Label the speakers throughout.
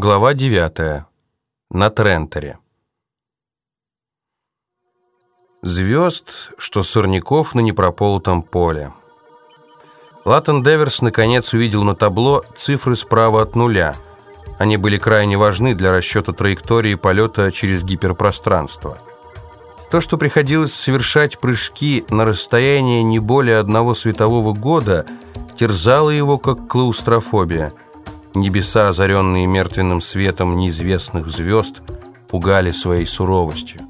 Speaker 1: Глава 9. На Тренторе. Звезд, что сорняков на непрополотом поле. Латтон Деверс наконец увидел на табло цифры справа от нуля. Они были крайне важны для расчета траектории полета через гиперпространство. То, что приходилось совершать прыжки на расстояние не более одного светового года, терзало его как клаустрофобия – Небеса, озаренные мертвенным светом неизвестных звезд, пугали своей суровостью.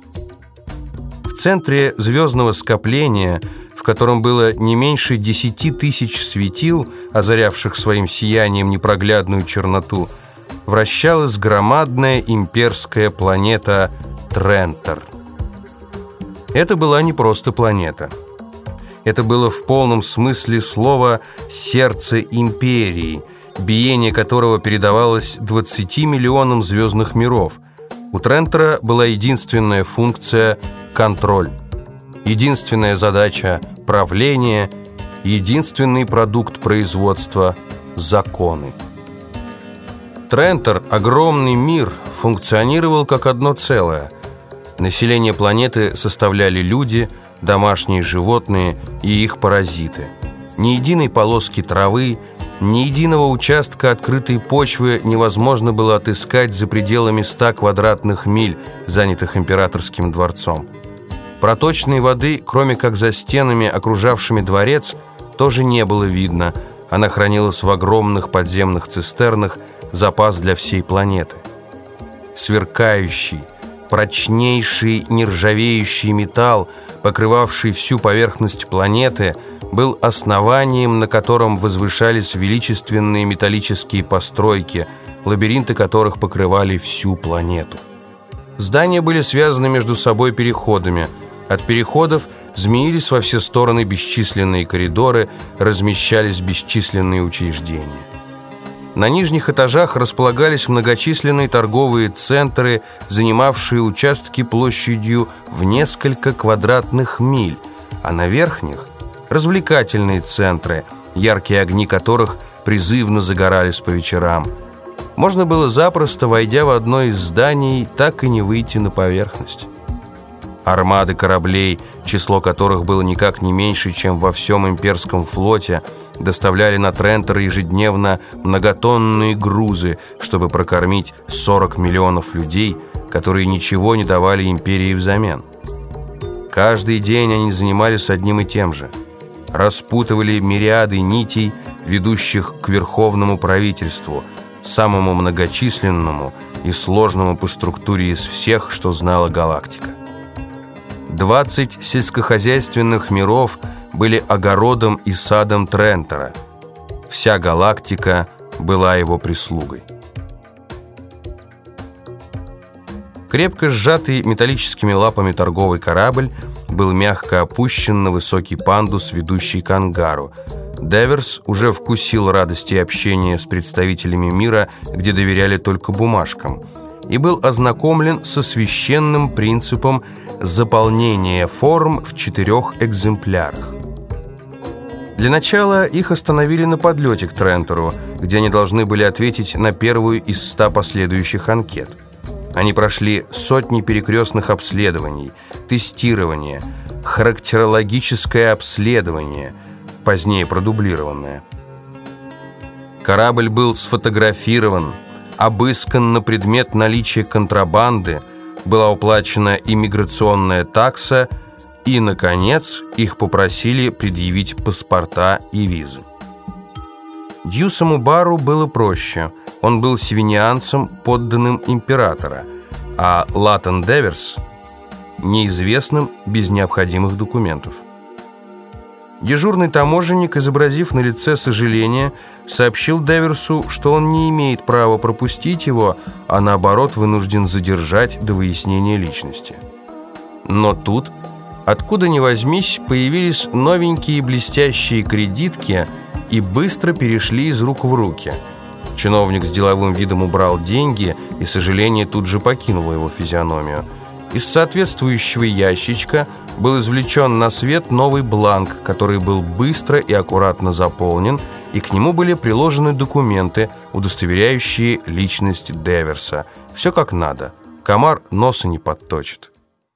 Speaker 1: В центре звездного скопления, в котором было не меньше десяти тысяч светил, озарявших своим сиянием непроглядную черноту, вращалась громадная имперская планета Трентор. Это была не просто планета. Это было в полном смысле слова «сердце империи», биение которого передавалось 20 миллионам звездных миров. У Трентера была единственная функция – контроль. Единственная задача – правление, единственный продукт производства – законы. Трентер, огромный мир, функционировал как одно целое. Население планеты составляли люди, домашние животные и их паразиты. Ни единой полоски травы, ни единого участка открытой почвы невозможно было отыскать за пределами 100 квадратных миль, занятых императорским дворцом. Проточной воды, кроме как за стенами, окружавшими дворец, тоже не было видно. Она хранилась в огромных подземных цистернах, запас для всей планеты. Сверкающий, прочнейший нержавеющий металл, покрывавший всю поверхность планеты – был основанием, на котором возвышались величественные металлические постройки, лабиринты которых покрывали всю планету. Здания были связаны между собой переходами. От переходов змеились во все стороны бесчисленные коридоры, размещались бесчисленные учреждения. На нижних этажах располагались многочисленные торговые центры, занимавшие участки площадью в несколько квадратных миль, а на верхних – развлекательные центры, яркие огни которых призывно загорались по вечерам. Можно было запросто, войдя в одно из зданий, так и не выйти на поверхность. Армады кораблей, число которых было никак не меньше, чем во всем имперском флоте, доставляли на Трентер ежедневно многотонные грузы, чтобы прокормить 40 миллионов людей, которые ничего не давали империи взамен. Каждый день они занимались одним и тем же – распутывали мириады нитей, ведущих к верховному правительству, самому многочисленному и сложному по структуре из всех, что знала галактика. 20 сельскохозяйственных миров были огородом и садом Трентера. Вся галактика была его прислугой. Крепко сжатый металлическими лапами торговый корабль был мягко опущен на высокий пандус, ведущий к ангару. Деверс уже вкусил радости общения с представителями мира, где доверяли только бумажкам, и был ознакомлен со священным принципом заполнения форм в четырех экземплярах. Для начала их остановили на подлете к Трентору, где они должны были ответить на первую из ста последующих анкет – они прошли сотни перекрестных обследований, тестирование, характерологическое обследование, позднее продублированное. Корабль был сфотографирован, обыскан на предмет наличия контрабанды, была уплачена иммиграционная такса и, наконец, их попросили предъявить паспорта и визы. Дьюсому Бару было проще – он был севиньянцем, подданным императора, а Латан Деверс – неизвестным без необходимых документов. Дежурный таможенник, изобразив на лице сожаление, сообщил Деверсу, что он не имеет права пропустить его, а наоборот вынужден задержать до выяснения личности. Но тут, откуда ни возьмись, появились новенькие блестящие кредитки и быстро перешли из рук в руки – Чиновник с деловым видом убрал деньги, и сожаление тут же покинуло его физиономию. Из соответствующего ящичка был извлечен на свет новый бланк, который был быстро и аккуратно заполнен, и к нему были приложены документы, удостоверяющие личность Деверса. Все как надо. Комар носа не подточит.